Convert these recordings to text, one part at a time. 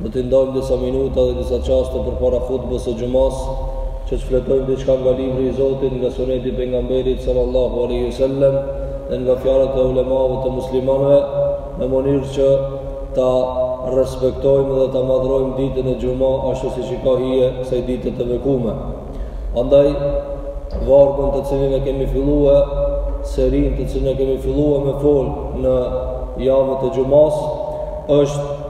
Do të ndajmë disa minuta dhe disa çaste përpara hutbes së xhumas, që shfletojmë diçka nga libri i Zotit, nga suneti i pejgamberit sallallahu aleyhi sallem, dhe nga fjalët e ulemave të muslimanëve, në mënyrë që ta respektojmë dhe ta madhrojmë ditën e xhuma, ashtu siç i ka hije kësaj dite të bekume. Andaj, vargun të cilin e kemi fillue, serinë të cilën e kemi fillue me fol në javët e xhumas, është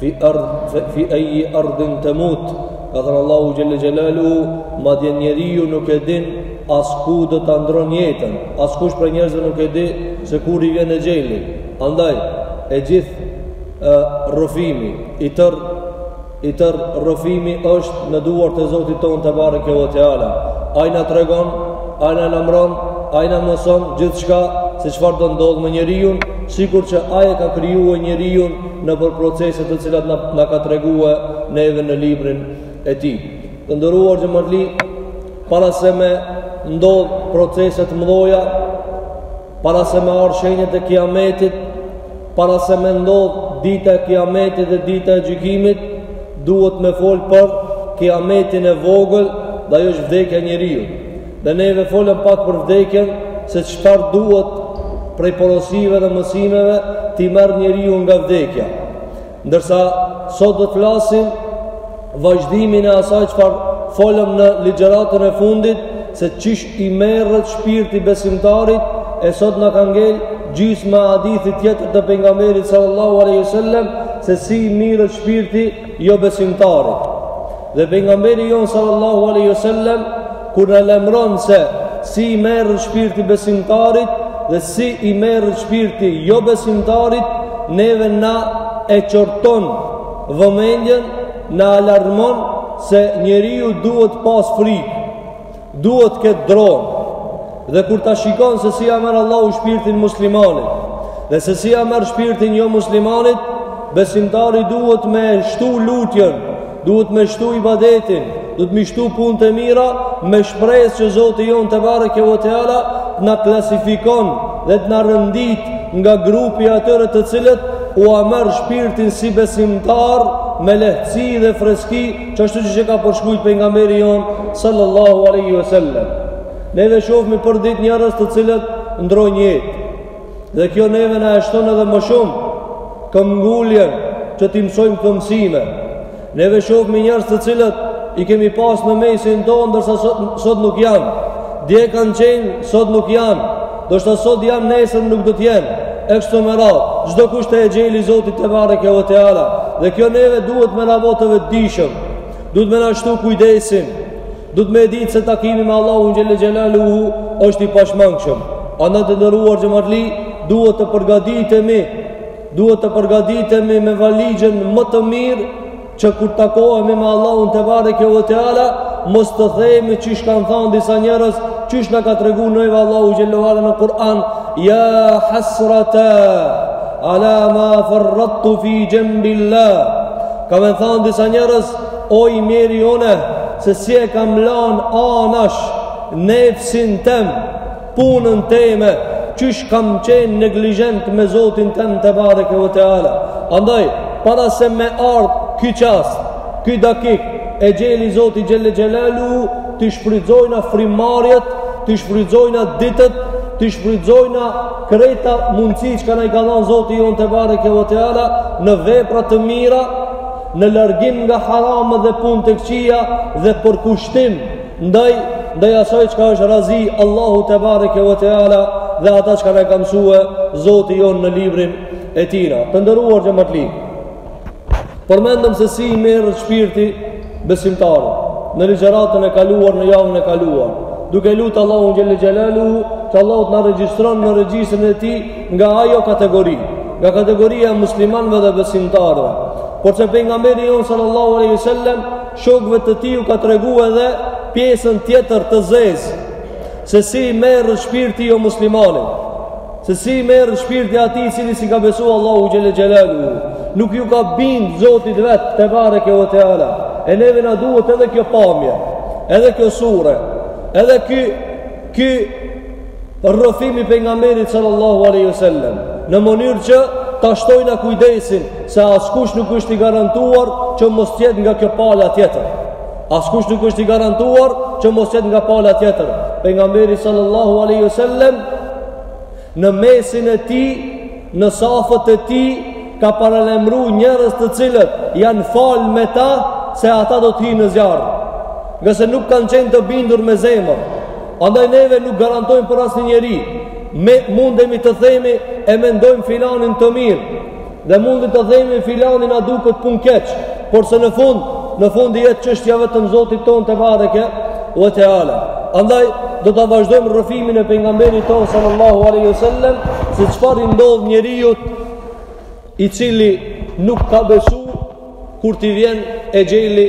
fi ardh fi eji ardin temut ka thënë Allahu xhelle xhelaluhu madje njeriu nuk e din as ku do ta ndron jetën askush prej njerëzve nuk e di se kur i vjen exheli andaj i gjithë rrëfimi i tërë i tërë rrëfimi është në duart e Zotit tonë tebareke ve teala ai na tregon ai na lajmron ai na mëson gjithçka se çfarë do ndodh me njeriun sikur që ai e ka krijuar njeriun nëpër proceset të cilat na, na ka tregue neve në librin e tij. Të nderuar xhematli, para se me ndodh proceset e mdhoja, para se me ardh shenjat e kiametit, para se me ndodh dita e kiametit dhe dita e gjykimit, duhet me fol për kiametin e vogël dhe ajo është vdekja e njeriut. Dhe neve folëm pak për vdekjen se çfarë duhet prej porosive dhe mësimeve t'i merr njeriu nga vdekja. Ndërsa sot do të flasim vazhdimin e asaj çfarë folëm në ligjëratën e fundit se qysh i merret shpirti besimtarit e sot na ka ngel gjysma e hadithit tjetër të pejgamberit sallallahu aleyhi sallam se si i miret shpirti jobesimtarit Dhe pejgamberi jonë sallallahu alaihi wasallam kur na lajmëron se si i merret shpirti besimtarit dhe si i merret shpirti jobesimtarit, neve na e qorton vëmendjen, na alarmon se njeriu duhet pas frikë. Duhet ketë dro, dhe kur ta shikon se si ia merr Allahu shpirtin muslimanit, dhe se si ia merr shpirtin jomuslimanit, besimtari duhet me shtu lutjen, duhet me shtu ibadetin, duhet me shtu punët e mira, me shpresë që Zoti jonë tebareke ve teala, të na klasifikon dhe të na rendit nga grupi i atyre të cilët, ua merr shpirtin si besimtar me lehtësi dhe freski Qashtu qysh e ka përshkrujt pejgamberi jonë, sallallahu aleyhi ve sellem. Neve shofmi përditë njerëz të cilët ndrrojn jetë. Dhe kjo neve na e shton edhe më shumë këmbënguljen që t'i mësojmë kto mësime. Neve shofmi njerëz të cilët i kemi pas në mesin tonë, ndërsa sot, sot nuk janë. Dje kanë qenë, sot nuk janë. Ndoshta sot jam nesër nuk do t'jem E kështu me radhë Çdokush te exheli Zotit tebareke ve teala Dhe kjo neve duhet me na bo të vetëdijshëm Duhet me na shtu kujdesin Duhet me e ditë se takimi me Allahun xhele xhelaluhu është i pashmangshëm Andaj të nderuar xhematli Duhet të përgaditemi Duhet të përgaditemi me valigjen më të mirë Që kur takohemi me Allahun tebareke ve teala, mos të themi qysh kanë thanë disa njerëz, qysh na ka tregu neve Allahu xhele ve ala në Kur'an, ja hasrata, ala ma farrattu fi xhembil-lah, ka me thanë disa njerëz, o i mjeri unë, se si e kam lanë anash, nefsin tem, punën teme, qysh kam qenë neglizhent me Zotin tem tebareke ve teala. Andaj, para se me ardhë ky çast, ky dakik, exheli Zotit xhele xhelaluhu, t'i shfrytzojna frymarrjet, t'i shfrytzojna ditët, t'i shfrytzojna krejt ato mundësi çka na i ka dhanë Zoti jonë tebareke ve teala, në vepra të mira, në largim nga harame dhe punët e këqija dhe përkushtim Ndaj, ndaj asaj çka është razi Allahu te bareke ve teala dhe ata çka na ka mësu Zoti jonë në librin e tij. Të nderuar xhamatli. Përmendëm se si i merret shpirti besimtarit në ligjëratën e kaluar në javën e kaluar. Duke lutë Allahun xhelle xhelaluhu, që Allahu të na regjistron në regjistrin e tij nga ajo kategori, nga kategoria e muslimanëve dhe besimtarëve. Por se pejgamberi jonë sallallahu alaihi wasallam Shokëve të tij u ka tregu edhe pjesën tjetër të zezë se si i merret shpirti jomuslimanit. Se si i merret shpirti atij i cili s'i ka besu Allahut xhele xhelaluhu. Nuk iu ka bind Zotit vet tebareke ve teala. E neve na duhet edhe kjo pamje, edhe kjo sure, edhe ky ky Rrëfim i pejgamberit sallallahu alaihi wasallam në mënyrë që ta shtojna kujdesin se askush nuk është i garantuar që mos të jetë nga kjo pala tjetër. Askush nuk është i garantuar që mos jetë nga pala tjetër. Pejgamberi sallallahu alaihi wasallam në mesin e tij Në safët e tij ka paralajmëru njerëz të cilët janë falë me të se ata do t'hijnë në zjarr. Ngase nuk kanë qenë të bindur me zemër. Andaj neve nuk garantojmë për asnjë njeri. Ne mundemi të themi e mendojmë filanin të mirë. Dhe mundemi të themi filani na duket punëkeq. Por se në fund, në fund i jet çështja vetëm Zotit tonë tebareke ue teala. Andaj, do ta vazhdojmë rrëfimin e pejgamberit tonë, sallallahu aleyhi sallem, se çfarë i ndodh njeriut i cili nuk ka besu kur t'i vjen exheli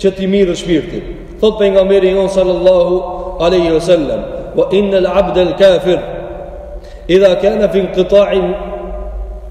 që t'i mirret shpirti. Thotë pejgamberi jonë, sallallahu aleyhi sallem, wa innal abdel kafir, idha kena fi inkitain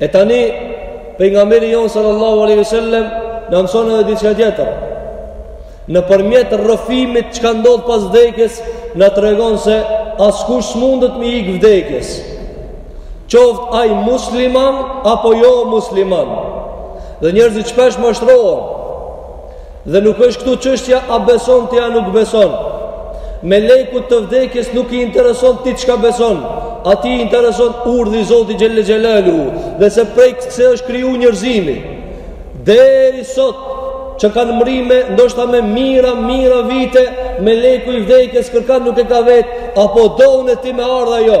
E tani, pejgamberi jonë sallallahu aleyhi ve sellem, na mëson edhe diçka tjetër. Nëpërmjet rrëfimit çka ndodh pas vdekjes, na tregon se askush s'mundet m'i ik vdekjes. Qoftë ai musliman, apo jo musliman. Dhe njerëzit shpesh mashtrohen. Dhe nuk është këtu çështja a beson ti a nuk beson. Melekut të vdekjes nuk i intereson ti çka beson. Atij i intereson urdhri i Zotit xhele xhelaluhu dhe se prej se është kriju njërzimi. Deri sot që kem mrri me, ndoshta me mijra, mijra vite, meleku i vdekjes kërkan nuk e ka vet, a po don ti me ardh a jo.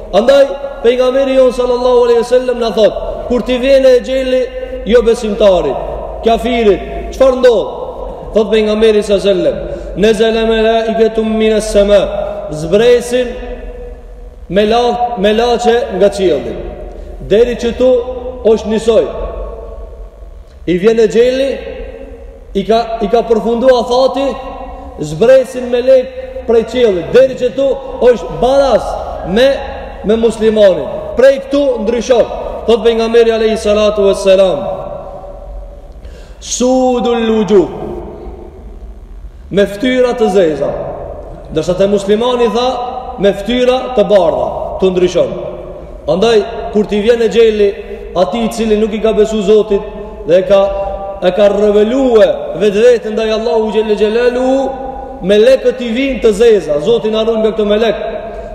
Andaj, pejgamberi jonë sallallahu alaihi wasallam na thotë, kur t'i vjen exheli jobesimtarit, kafirit, çfarë ndodh? Thotë pejgamberi sallallahu alaihi wasallam, "Nazala malaikatun min as-sama", zbresin mela melaçe nga qielli. Deri qëtu është njisoj. I vjen exheli, i ka, i ka përfundu afati, zbresin melek prej qiellit, deri qëtu është baras me, me muslimanin. Prej këtu ndryshon, thotë pejgamberi alejhi salatu ue selam, sudul uxhuh, me ftyra të zeza. Ndërsa te muslimani tha me ftyra të bardha, këtu ndryshon. Andaj kur t'i vjen exheli atij i cili nuk i ka besu Zotit dhe e ka e ka rebelue vetveten ndaj Allahut xhele xhelaluhu melekët i vijnë të zeza Zoti na rujt nga këta melek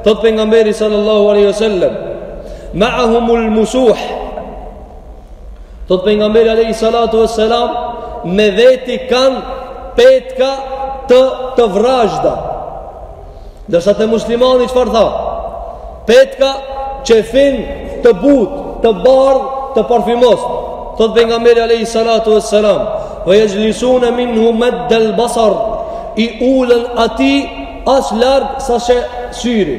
thotë pejgamberi sallallahu aleyhi sallem maahumul musuh Thotë pejgamberi alayhi salatu vesselam me veti kanë petka të të vrazhda. Ndërsa te muslimani çfarë tha? Petka qefin të butë, të bardhë, të parfumos. Thotë pejgamberi alayhi salatu vesselam, "Wa yajlisuna minhu madd al-basar" i ulen atij aq larg sa sheh syri.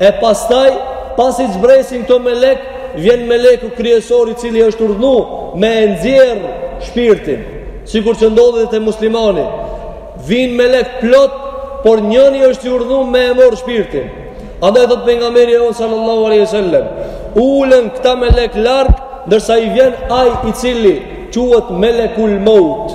E pastaj, pasi të zbresin këto melek, vjen meleku kryesor i cili është urdhnu me e nxjerrë shpirtin, sikur që ndodh edhe te muslimani. Vijnë melek plot, por njëni është i urdhnu me e marrë shpirtin. Andaj thotë pejgamberi jonë sallallahu aleyhi ve sellem, ulen këta melek larg, ndërsa i vjen ai i cili quhet melekul maut.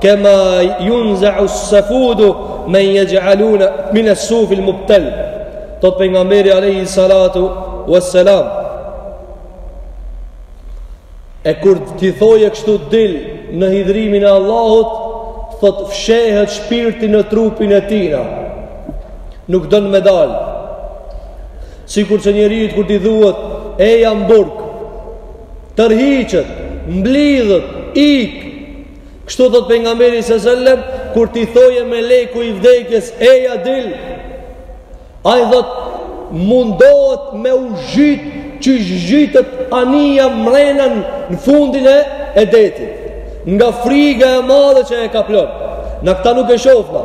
Kema yunza'u as-safudu men yaj'aluna min as-suf al-mubtal. Thot pejgamberi alayhi salatu was-salam. E kur t'i thojë kështu dil në hidhrimin e Allahut, thot fshehet shpirti në trupin e tina. Nuk don me dal. Sikur që njeriut kur t'i thuhet, eja n'burg. Tërhiqet, mblidhet, ik, Kështu thot pejgamberi sa selam kur t'i thojë meleku i vdekjes eja dil. Ai thot mundohet me u zhyt qysh zhytet anija mrena në fundin e detit. Nga friga e madhe që e kaplon. Na këta nuk e shofna.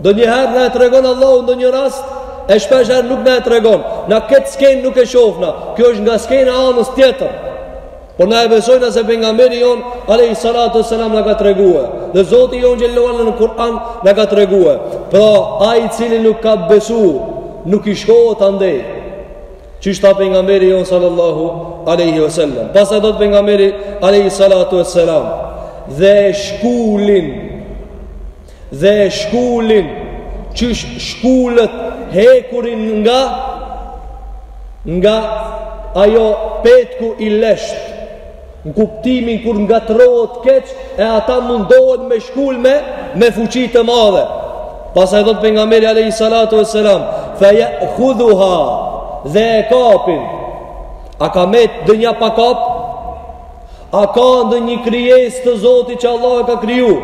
Ndonjëherë na e tregon Allahu ndonjë rast, e shpeshherë nuk na e tregon. Na këtë skenë nuk e shofna. Kjo është nga skena e anës tjetër. Por na e besojna se pejgamberi jon alayhi salatu wasalam na ka treguar. Dhe Zoti jon xhelal në Kur'an na ka treguar. Pra ai i cili nuk ka besu, nuk i shkohet andej. Çi shta pejgamberi jon sallallahu alayhi wasallam. Pastaj thotë pejgamberi alayhi salatu wasalam dhe e shkulin Dhe e shkulin qysh shkulet hekurin nga nga ajo petku i lesht në kuptimin kur ngatërrohet keq e ata mundohen me shkul me me fuqi të madhe pastaj thot pejgamberi alejhi salatu ve selam fe jehudhuha dhe e kapin a ka met ndonja pa kap A ka ndonjë krijesë të zotit që Allahu e ka kriju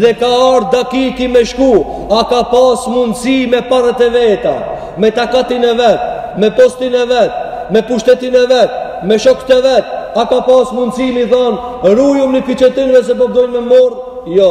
Dhe ka ardhë dakiki me shku A ka pas mundësi me paret e veta Me takatin e vet Me postin e vet Me pushtetin e vet Me shokët e vet A ka pas mundësi me thanë Rujum një piqetinve se po dojnë me m'marrë Jo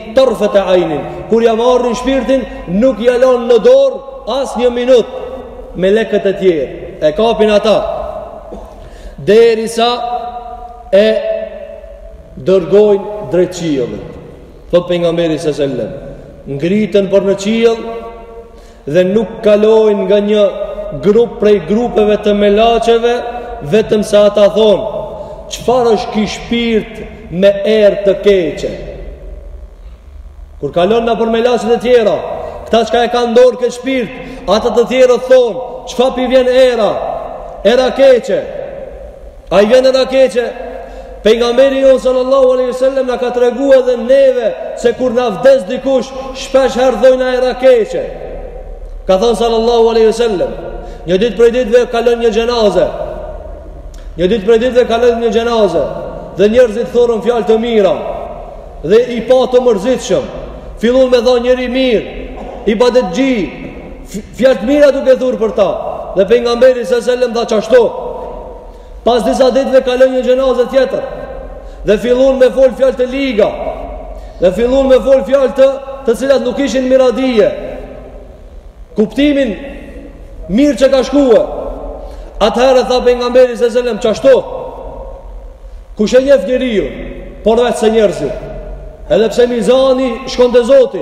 tarfete ajnin kur ja marrin shpirtin nuk ja lanë në dorë as një minut melekët e tjerë e kapin ata derisa e dërgojnë drejt qiellit thot pejgamberi sa sellem ngriten për në qiell dhe nuk kalojnë nga një grup prej grupeve të melaqeve, vetëm se ata thonë, çfarë është ky shpirt me erë të keqe? Kur kalon nëpër melaqet e tjera, këta çka e kanë n'dorë këtë shpirt, ata të tjerët thonë, çfarë p'i vjen era, era keqe? Ai vjen era keqe, Pejgamberi jonë sallallahu aleyhi sallam Na ka tregu edhe neve Se kur na vdes dikush Shpesh herë thojnë era keqe Ka thonë sallallahu aleyhi sallam Një ditë prej ditëve kalon një xhenaze Një ditë prej ditëve kalon një xhenaze Dhe njerëzit thurën fjalë të mira Dhe i pa të mërzitshëm Fillun me thanë njeri i mirë Ibadetxhi Fjalë të mira duke thur për ta. Dhe pejgamberi sa selam tha qashtu. Pas disa ditëve kalon një xhenazë tjetër. Dhe fillun me fol fjalë të liga. Dhe fillun me fol fjalët të cilat nuk ishin miradije. Kuptimin mirë që ka shkuë. Atëherë tha pejgamberi sa selam qashtu. Kush e njeh njeriun, por veç se njerëzit. Edhe pse mizani shkon te Zoti,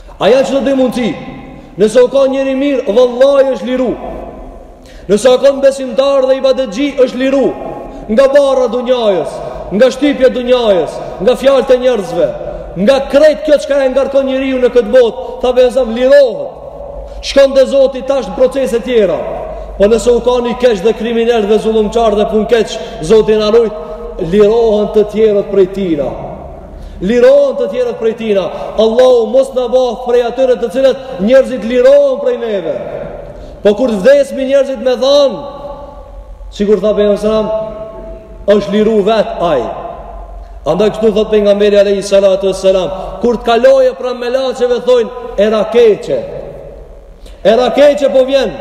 A janë qeto dy mundësi Nëse u kanë njeri i mirë Vallahi është liru Nëse u kanë besimtar dhe ibadetxhi është liru Nga barra e dunjajës Nga shtypja e dunjajës Nga fjalët e njerëzve Nga krejt kjo çka e ngarkon njeriun në këtë botë Tha be zam lirohet Shkon te Zoti tash në procese tjera Po nëse u kanë i keq dhe kriminel dhe zullumqar dhe punëkeq Zoti na rujt Lirohen të tjerët prej tina Lirohen të tjerët prej tina. Allahu mos na bëftë prej atyre të cilët njerëzit lirohen prej neve. Po kur të vdesmi njerëzit me thanë, sikur tha pejgamberi sallallahu alajhi wasallam, është liru vet ai. Andaj kështu thotë pejgamberi alajhi salatu wasallam, kur të kalojë pranë melaqeve thonë era keqe. Era keqe po vjen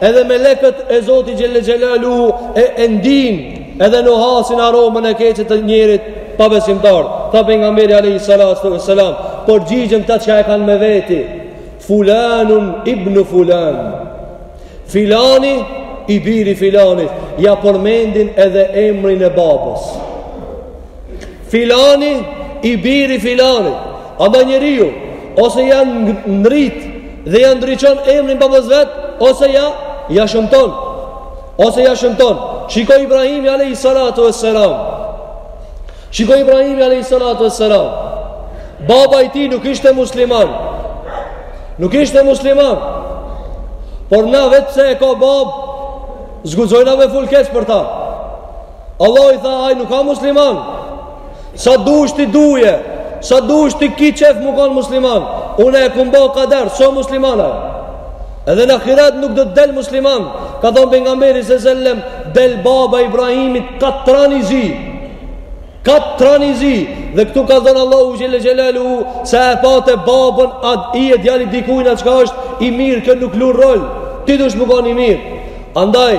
Edhe melekët e Zotit Xhel-le Xhelaluhu E ndijnë Edhe nuhasin aromën e keqe të njerit Pabesimtar Tha pejgamberi Alejhi Salatu e Salam Përgjigjen këta që e kanë me veti Fulanun ibn Fulan Filani i biri Filanit Ja përmendin edhe emrin e babës Filani i biri filanit, andaj njeriu, ose ja ndrit dhe ja ndriçon emrin babës vet, ose ja, ja shëmton, ose ja shëmton. Shiko Ibrahimi alejhi salatu e selam, shiko Ibrahimi alejhi salatu e selam, baba i tij nuk ishte musliman, nuk ishte musliman, por na veç se e ka babë, s'guxojna me fol keq për ta, Allah i tha ai nuk ka musliman. Sa dush ti duje, sa dush ti ki qef mu kanë musliman. Unë e kum bo kader, s'o musliman. Edhe në ahiret nuk do të del musliman. Ka thonë Pejgamberi se sellem, del baba Ibrahimit katran i zi. Katran i zi. Dhe këtu ka thonë Allahu Xhelle Xhelaluhu, se e pate babën, a ti je djali dikujna çka është, i mirë kjo nuk lun rol. Ti dush mu kanë i mirë. Andaj,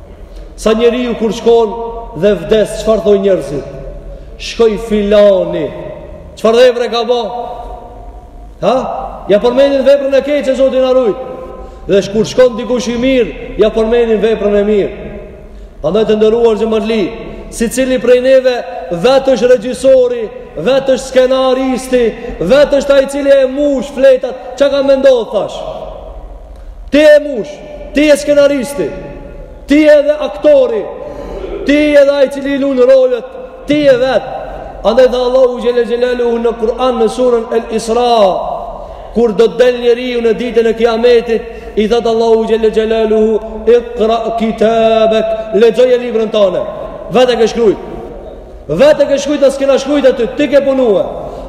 Se njeriu kur shkon dhe vdes, çfarë thonë njerëzit? Shkoi filani. Çfarë vepre ka bë? Ha? Ja përmendin veprën e keqe Zoti na rujt. Dhe kur shkon dikush i mirë, ja përmendin veprën e mirë. Andaj të nderuar xhematli, secili prej neve vetë është regjisori, vetë është skenaristi, vetë është ai i cili e mush fletët, çka ka mendon tash? Ti e mush, ti je skenaristi, ti je edhe aktori, ti je edhe ai cili lun rolet, ti je vetë. Andaj tha Allahu Xhelle Xhelaluhu në Kur'an në surën El Isra, kur do të del njeriu në ditën e kiametit, i thot Allahu Xhelle Xhelaluhu, ikra kitabek, lexoje librën tane, vetë e ke shkrujt. Vetë e ke shkrujt a s'kena shkrujt aty, ti ke punue.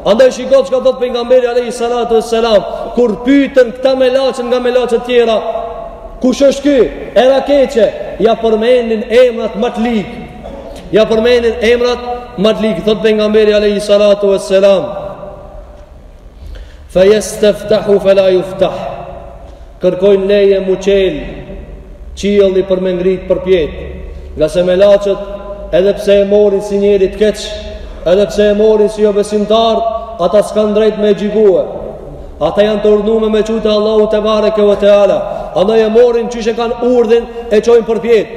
Andaj shiko çka thot pejgamberi alayhi salatu wassalam, kur pyeten këta melaqet nga melaqet tjera, kush është ky? Era keqe, ja përmendin emrat më të lig. Ja përmendin emrat më të lig, thot pejgamberi alayhi salatu wassalam. Fe jesteftehu fe la juftah Kërkojnë leje mu çel Qielli për me ngrit përpjet Ngase melaqet Edhe pse e morin si njeri t'keq Edhe pse e morin si jobesimtar Ata s'kan drejt me e gjykue Ata janë të urdhnume me çu te Allahu tebareke ue teala Andaj e morin qysh e kanë urdhin E çojnë përpjet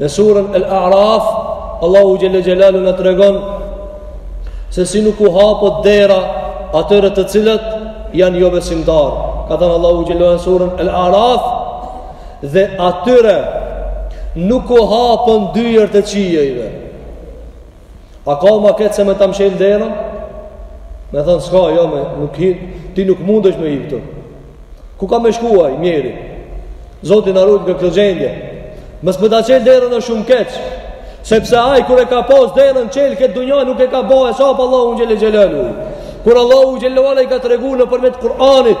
Në surën El Araf, Allahu Xhelle Xhelaluhu na tregon se si nuk u hapet dera atyre të cilët janë jobesimtar. Ka thënë Allahu Xhelle Xhelaluhu në surën El Araf dhe atyre nuk u hapen dyert e qiejve. A ka ma keq se me ta mshelë derën? Me thanë, s'ka, jo, me, nuk hi, ti nuk mundesh me hi këtu. Ku ka me shku ai mjeri? Zoti na rujt nga këtë gjendje. Mos me ta çelë derën është shumë keq. Sepse ai kur e ka pas derën çel këtë dunja nuk e ka ba hesap Allahun xhelle xhelaluhu. Kur Allahu xhelle xhelaluhu i ka treguar nëpërmjet Kur'anit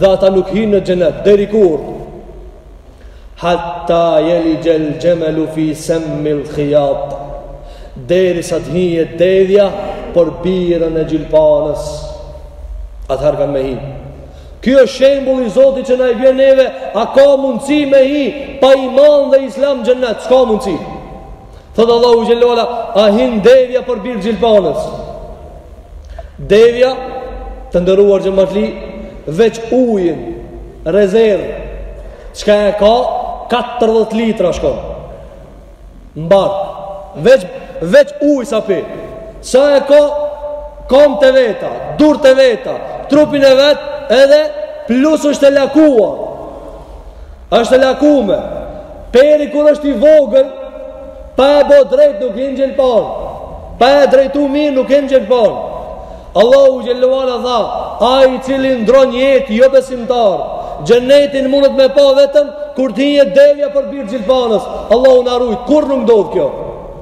dhe ata nuk hynë në xhenet deri kur hatta jelixhel xhemelu fi semmil khijat derisa të hije devja për birën e gjilpanës atëherë kanë me hi kjo shembull i zoti që na i bje neve a ka mundësi me hi pa iman dhe islam xhenet s'ka mundësi Thotë Allahu xhelle ve ala, a hin devja për birë gjilpanës. Devja, të nderuar xhematli, veç ujin, rezervë, çka e ka, 40 litra shkon. Mbart, veç, veç uj sa pi. Sa e ka, kambt e veta, durt e veta, trupin e vet, edhe plus është e lakua. është e lakume. Peri kur është i vogël, pa e bo drejt nuk hin në gjilpanë. Pa e drejtu mirë nuk hin në gjilpanë. Allahu xhelle ve ala tha, ai i cili ndron jetë jobesimtar. Xhenetin mundet me pa vetëm, kur t'hijë devja për birë gjilpanës. Allahu na rujt, kurrë nuk ndodh kjo.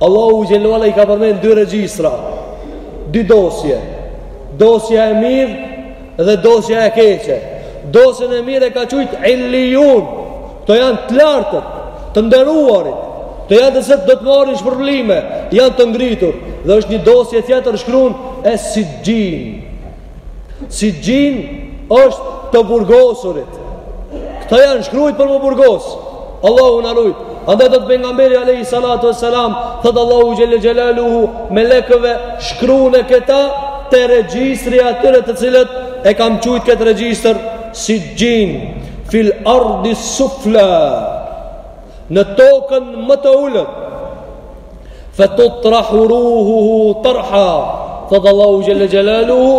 Allahu xhelle ve ala i ka përmend dy regjistra, dy dosje, dosja e mirë dhe dosja e keqe. Dosjen e mirë e ka qujtë illijun, këta janë të lartët, të nderuarit, këta janë të cilët do të marrin shpërblime, janë të ngritur, dhe është një dosje tjetër shkrun e sixhin. Sixhin është të burgosurit. Këta janë shkrujt për m'u burgos. Allahu na rujt. Andaj thotë pejgamberi alejhi salatu ue selam, thotë Allahu xhelle xhelaluhu, melekëve shkruni këta te regjistri i atyre të cilët e kam qujt këtë regjistër sixhin fil ardi sufla në tokën më të ulët Fe tutrahu ruhuhu tarha, thot Allahu xhelle xhelaluhu,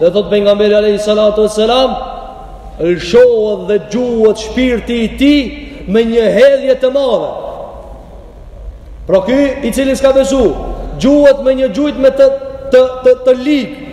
dhe thot pejgamberi alejhi salatu ue selam, lëshohet dhe gjuhet shpirti i tij me një hedhje të madhe. Pra ky i cili s'ka besu, gjuhet me një gjujtme të, të, të, të, të ligë,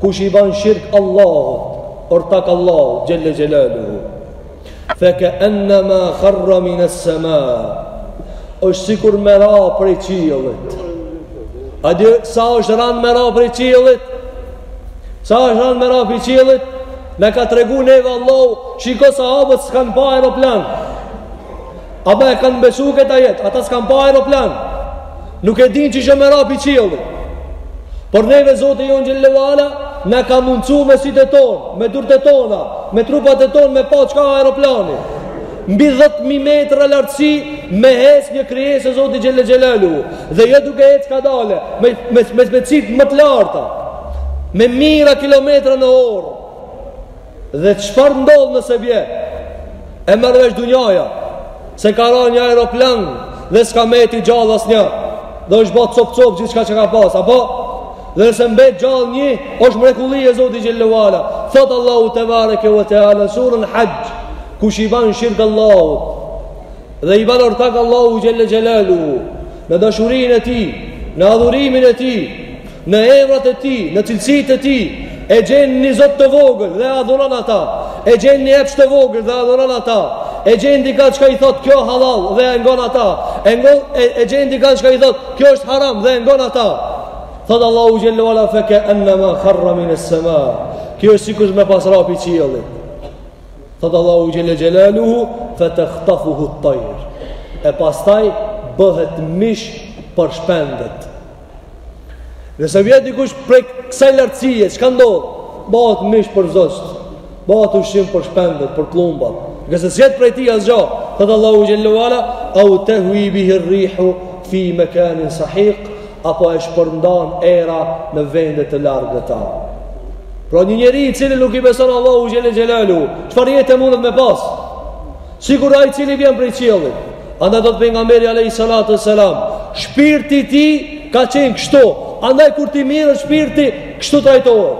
kush i ban shirk Allahut ortak Allahut xhelle xhelaluhu fa ka anma kharra min as-sama është sikur me ra prej qiellit a di sa është ran me ra prej qiellit sa është ran me ra prej qiellit na ka tregu neve Allahu shiko sahabët s'kan pa aeroplan ama e kanë besu këtë ajet ata s'kan pa aeroplan Nuk e din çka është me ra prej qiellit. Por neve Zoti jonë xhelle ve ala, na ka mundësu me sytë e tonë, me durt e tona, me trupat e tonë, me pa çka o aeroplani. Mbi 10.000 metra lartësi me hec një krijesë e Zotit xhelle xhelaluhu. Dhe jo duke ec kadale, me, me, me, me shpejtësitë më të larta, me mijëra kilometra në orë. Dhe çfarë ndodh nëse bje? E merr vesh dunjaja se ka ra një aeroplan dhe s'ka met i gjallë asnjë. Dhe është ba copë-copë gjithçka që ka pas, apo? Dhe nëse mbet gjallë një, është mrekulli e Zotit xhelle ve ala. Thot Allahu tebareke ve teala surën Haxh, kush i ban shirk Allahut dhe i ban ortak Allahut xhelle xhelaluhu në dashurinë e tij, në adhurimin e tij, Në emrat e tij, në cilësitë e tij, e gjen një zot të vogël dhe adhuron ata. E gjen një epsh të vogël dhe adhuron ata. E gjen dikë që i thot kjo halal dhe e ngon ata. E ngon e, e gjen dikë që i thot kjo është haram dhe e ngon ata. Thot Allahu xhelle ve ala fa ka annama kharra min as-sama. Kjo është sikur me pas ra pi qielli. Thot Allahu xhelle xhelaluhu fa takhtafuhu at-tayr. E pastaj bëhet mish për shpendët. Nëse vjen dikush prej kësaj lartësie, çka ndodh? Bëhet mish për zogjt, bëhet ushqim për shpendët, për pllumbat. Nëse s'jet prej tij asgjo, thot Allahu xhelle ve ala, au tehui bihi rrihu fi mekanin sahik, apo e shpërndan era në vende të largëta. Pra një njeri i cili nuk i beson Allahut xhelle xhelaluhu, çfarë jete mundet me pas? Sikur ai i cili vjen prej qiellit. Andaj thot pejgamberi alayhi salatu selam, shpirti i tij ka qenë kështu. Andaj kur t'i mirret shpirti, kështu trajtohet.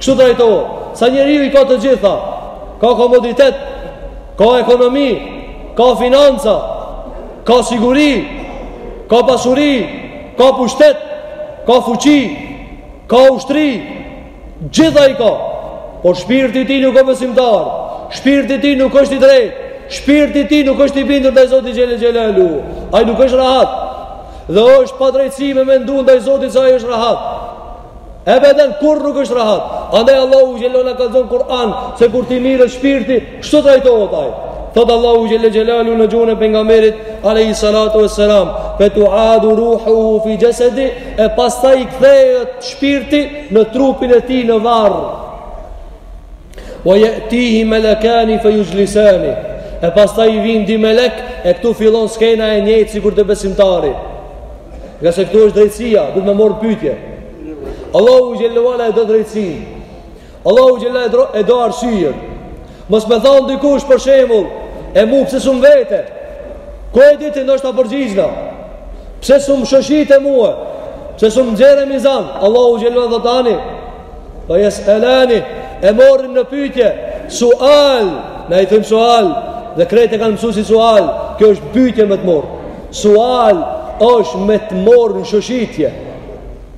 Kështu trajtohet. Sa njeriu i ka të gjitha, ka komoditet, ka ekonomi, ka financa, ka siguri, ka pasuri, ka pushtet, ka fuqi, ka ushtri, Gjitha i ka, por shpirti i tij nuk o besimtar, shpirti i tij nuk është i drejt, shpirti i tij nuk është i bindur ndaj Zotit xhelle xhelaluhu, ai nuk është rahat, dhe është padrejtësi me mendu ndaj Zotit se ai është rahat. Ebeden, kurrë nuk është rahat, andaj Allahu xhelle na kallzon n'Kur'an, se kur t'i mirret shpirti, Kështu trajtohet ai. Thot Allahu xhelle xhelaluhu në gjuhën e pejgamberit alayhi salatu wassalam, "Fa tu'adu ruhuhu fi jasadi", e pastaj i kthehet shpirti në trupin e tij në varr. Wa yatihi malakan fa yujlisani. E pastaj i vin dy melek e këtu fillon skena e njëjtë sikur të besimtari. Ngase këtu është drejtësia, duhet me morr n'pytje. Allahu xhelle ve ala e do drejtësinë. Allahu xhelle ve ala e do arsyen. Mos me thon dikush për shembull, e mu pse s'um vete. Ku e di ti, noshta përgjigjna? Pse s'um shoshite mu? Pse s'um nxjerre n'mizan? Allahu xhelle ve ala dhe tani. Fe jes'elani, e morrin në pytje, sual, na i themi sual, dhe krejt e kanë mësu si sual, kjo është pytje me të morr. Sual është me të morr në shoshitje.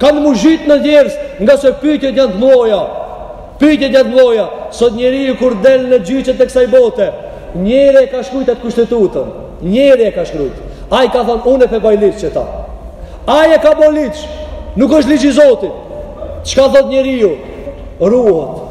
Kanë mu zhit në djersë, ngase pytjet janë të mdhoja. Pytjet janë të mdhoja. Sot njeriu kur del në gjyqet e kësaj bote, njeri e ka shkrujt atë kushtetutën. Njeri e ka shkrujt. Ai ka thonë, unë e pe baj ligj qëta. Ai e ka bo ligj. Nuk është ligj i Zotit. Çka thot njeriu? Ruhet.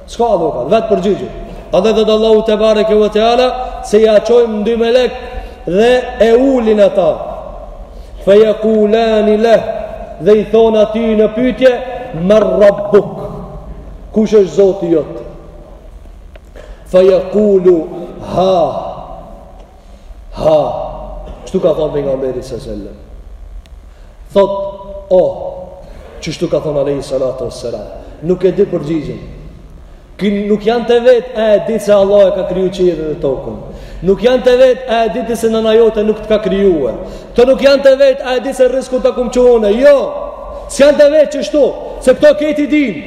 S'ka avokat, vetë përgjigju. Andaj thot Allahu tebareke ve teala se ja çojmë dy melek dhe e ulin ata. Fa yaqulani lah dhe i thon atij në pyetje man rabbuk. Kush është Zoti jot? Fa yaqulu ha Ha, qështu ka thonë pejgamberi sal sellem. Thot, o, oh, qështu ka thonë alejhi salatu ve selam, nuk e di përgjigjen. Këto nuk janë te vet, a e dite se Allahu e ka kriju qiejt dhe tokën. Nuk janë te vet, a e dite se nana jote nuk të ka krijue. Këto nuk janë te vet, a e dite se rrizkun ta kum çu une. Jo, s'janë te vet qështu, se këto kejt i dinë.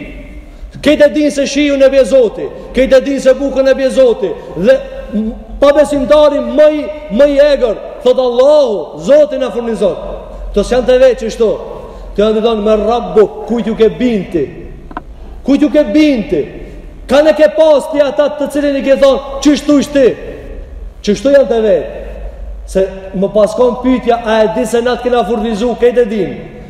Kejt e dinë se shiun e bje Zoti, kejt e dinë se bukën e bje Zoti, dhe pabesimtari më i egër, thotë Allahu, Zoti na furnizon. Këto s'janë te vet qështu, t'janë tu thonë men rabbuk, kujt ju ke bind ti, kujt ju ke bind ti, kanë e ke pas ti ata të cilin i ke thonë, qysh thu ti, qështu janë te vet, se me pas kon pytja, a e di se na t'kena furnizu, kejt e dinë,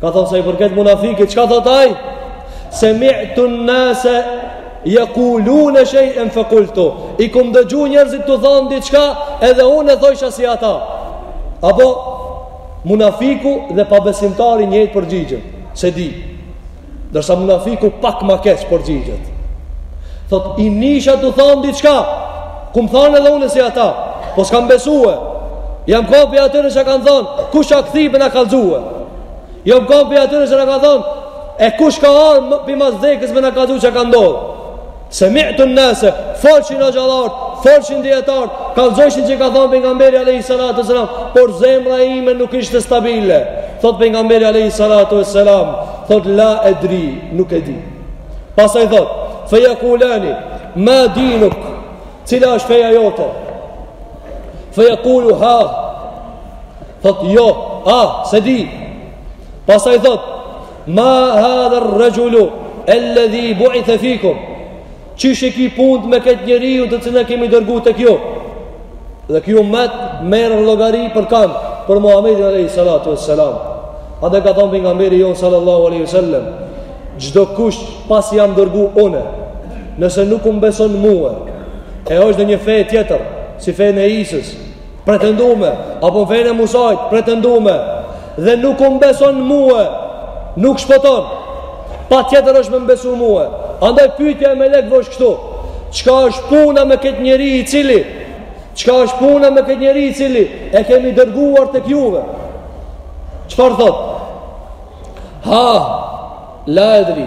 Ka thonë sa i përket munafikit, çka thot aj? Semi'tu en-nase jekulune shej'en fe kultu. I kum dëgju njerëzit tu thonë diçka edhe unë e thojsha si ata. Apo munafiku dhe pabesimtari njëjtë përgjigjen, s'e di. Ndërsa munafiku pak ma keq përgjigjet Thot i nijsha tu thonë diçka Kum thonë edhe unë si ata Po s'kam besue Jam kon prej atyre që kanë thonë Kush a kthi me na kallzue Jam kon prej atyre që kanë thonë E kush ka ardh prej mas dekës me na kallzue çka ndodh Semi'tu en-nase, folshin hoxhallarët, folshin dijetarët, kallzojshin ç'ka thonë pejgamberi alejhi salatu ve selam, por zemra ime nuk ishte stabile. Thotë pejgamberi alejhi salatu ve selam, thotë la edri, nuk e di. Pasaj thotë, fe jekulani, ma dinuk, cila është feja jote? Fe jekulu ha, thotë jo, a, s'e di. Pasaj thotë, Ma hadha rrexhulu Elledhi bu'ithe fikum Qysh e ki punt me këtë njeri të cilin e kemi dërgu te ju Dhe kjo me t'marrë n'llogari për kanë Për Muhammedin alejhi salatu ve selam Andaj ka thonë pejgamberi jonë sallallahu alejhi ve sellem Çdo kush pasi jam dërgu une Nëse nuk um beson mue E është në një fe tjetër Si fenë e Isës pretendume, apo fenë e Musait, pretendume, dhe nuk um beson mue, nuk shpëton, patjetër është me m'besu mue. Andaj pytja e melekëve është kështu, çka është puna me këtë njeri i cili, çka është puna me këtë njeri i cili, e kemi dërguar tek juve. Çfarë thotë? Ha, la edri,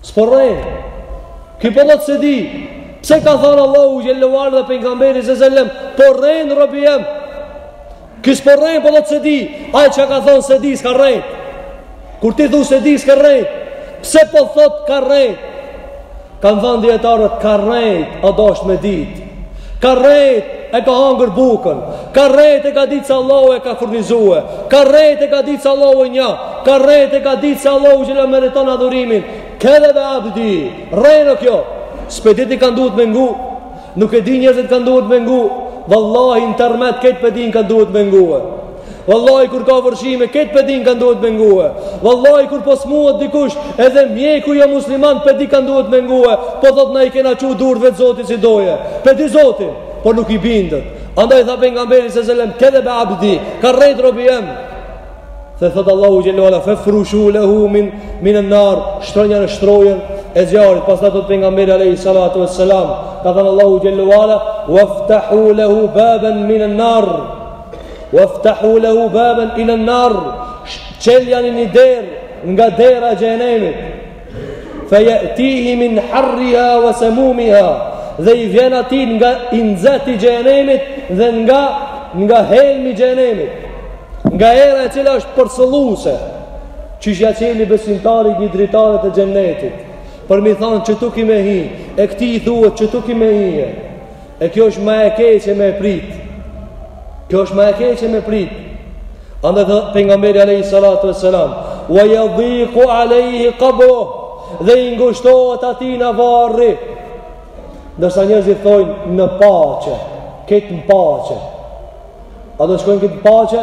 S'po rren. Ky po thotë s'e di. Pse ka thënë Allahu xhel-le ue ala dhe pejgamberi sallallahu alajhi wasallam, po rren robi jem. Ky s'po rren, po thotë s'e di. Ai çka ka thënë s'e di, s'ka rrejt. Kur ti thu s'e di, s'ka rrejt. Pse po thotë ka rrejt? Kanë thënë dijetarët ka rrejt, a dosh me ditë. Ka rrejt e ka hangër bukën, ka rrejt e ka ditë se Allahu e ka furnizue, ka rrejt e ka ditë se Allahu e nja, ka rrejt e ka ditë se Allahu xhel-le meriton adhurimin, kedhebe abdi, rrenë o kjo, s'pe di ti kanë duhet me ngu, nuk e di njerëzit kanë duhet me ngu, vallahi në tërmet kejt pe dinë kanë duhet me ngu, Vallai kur ka vërshime, kejt pe dinë kanë duhet me ngue. Vallai kur po smuhet dikush, edhe mjeku jo musliman pe di kanë duhet me ngue. Po thot na i kena çu durt vet Zotit si doje. Pe di Zotin, po nuk i bindet. Andaj tha pejgamberi se selam, "Kedhebe abdi, ka rrejt robi jem." Dhe thot Allahu xhel-le ue ala, "Fa frushu lahu min min an-nar." Shtronjani shtrojën e zjarrit. Pastaj thot pejgamberi alayhi salatu wassalam, "Ka thënë Allahu xhel-le ue ala, "Waftahu lahu baban min an-nar." Waftahu lahu baban ila an-nar. Çeljani një derë nga dera e xhehenemit. Fa yatihi min harriha wa samumiha. Dhe i vjen atij nga i nxehti i xhehenemit dhe nga nga helmi i xhehenemit. Nga era e cila është përcëlluese. Qysh ia çeli besimtarit një dritare të xhenetit. Për me i thanë qetu ki me hi, e këtij i thuhet qetu ki me hi e. E kjo është ma e keqe me prit Kjo është ma e keqe me prit Andaj tha pejgamberi alejhi salatu ue selam Wa jadhiku alejhi kabru Dhe i ngushtohet atijna varri Ndërsa njerëzit thojnë në paqe Kejt në paqe A do shkojnë kejt n'paqe?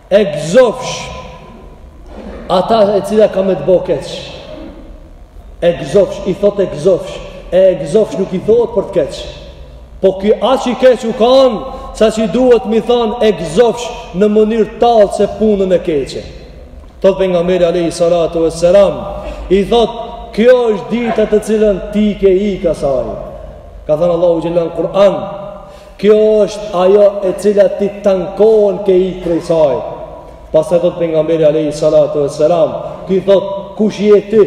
E gëzofsh Ata e cila ka me të bo keq E gëzofsh I thot e gëzofsh E e gëzofsh nuk i thot për të keq Po ky aq i keq u kan Saqë i duhet me i thanë e gëzofsh Në mënyrë tallëse punën e keqe Thot pejgamberi alejhi salatu ue selam I thot Kjo është dita të cilën ti ke ikë asaj Ka thënë Allahu xhel-le n'Kur'an Kjo është ajo e cila ti tan kohën ke ik prej saj. Pastaj thot Pejgamberi alejhi salatu ve selam, ky thot, kush je ti?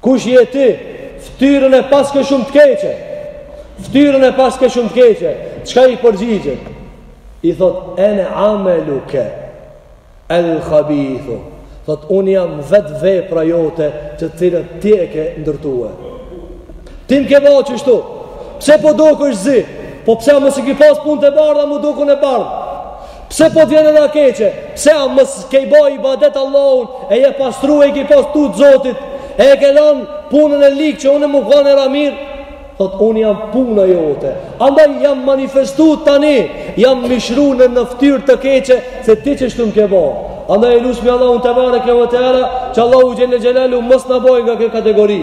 Kush je ti? Ftyrën e paske shumë të keqe. Ftyrën e paske shumë të keqe. Çka i përgjigjet? I thot, ene ameluke. El khabithu Thot unë jam vetë vepra jote që të cilët ti e ke ndërtue Ti m'ke ba qështu Pse po dokësh zi Po pse a mos i ki pas punët e bardha m'u dok un e bardhë Pse po të vjen era keqe Pse a mos ke ba ibadet Allahun E je pastru e i ke pas tutë Zotit E ke lanë punën e ligë që unë me kanë era mirë Thot unë jam puna jote. Andaj jam manifestu tani, jam mishru në në ftyrë të keqe, se ti qështu më ke bo. Andaj e lusmi Allahun tebareke ve teala, që Allahu xhel-le xhelaluhu mos na bojë nga kjo kategori.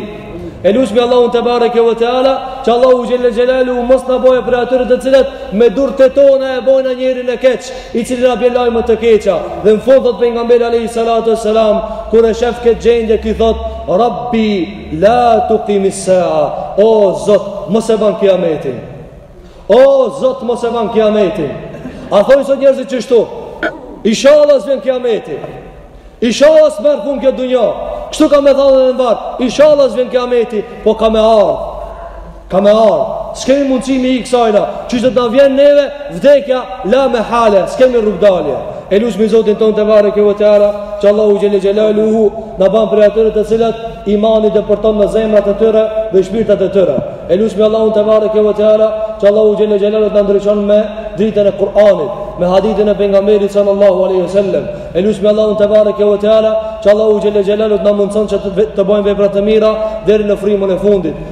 E lusmi Allahun tebareke ve teala, që Allahu xhel-le xhelaluhu mos na bojë prej atyre të cilët, me durt e tona e bojna njerin e keq, i cili na bje lajme të këqija. Dhe në fund, thot Pejgamberi a.s. Kur e shef këtë gjendje, ky thot, Rabbi, La tuqim as-sa'a, o Zot, mos e ban kiametin. O Zot, mos e ban kiametin. A thonë sot njerëzit qështu, Inshallah s'vjen kiameti. Inshallah s'merr fund kjo dunja. Kështu ka me thanë edhe në varr. Inshallah s'vjen kiameti, po ka me ardhë. Ka me ardhë, s'kemi mundësi me i kësajna, që që të na vjen neve, vdekja, la mehale, s'kemi rrugdalje. E lusmi Zotin tonë tebareke ve teala, që Allahu xhel-le xhelaluhu, na ban prej atyre të cilat, imani depërton në zemrat e tyre dhe shpirtat e tyre. E lusmi Allahun tebareke ve teala, që Allahu xhel-le xhelaluhu t'na ndriçon me dritën e Kur'anit, me hadithin e Pejgamberit sallallahu aleyhi sallam. E lusmi Allahun tebareke ve teala, që Allahu xhel-le xhelaluhu të na mundëson që të bojmë vepra të mira, deri në frymën e fundit.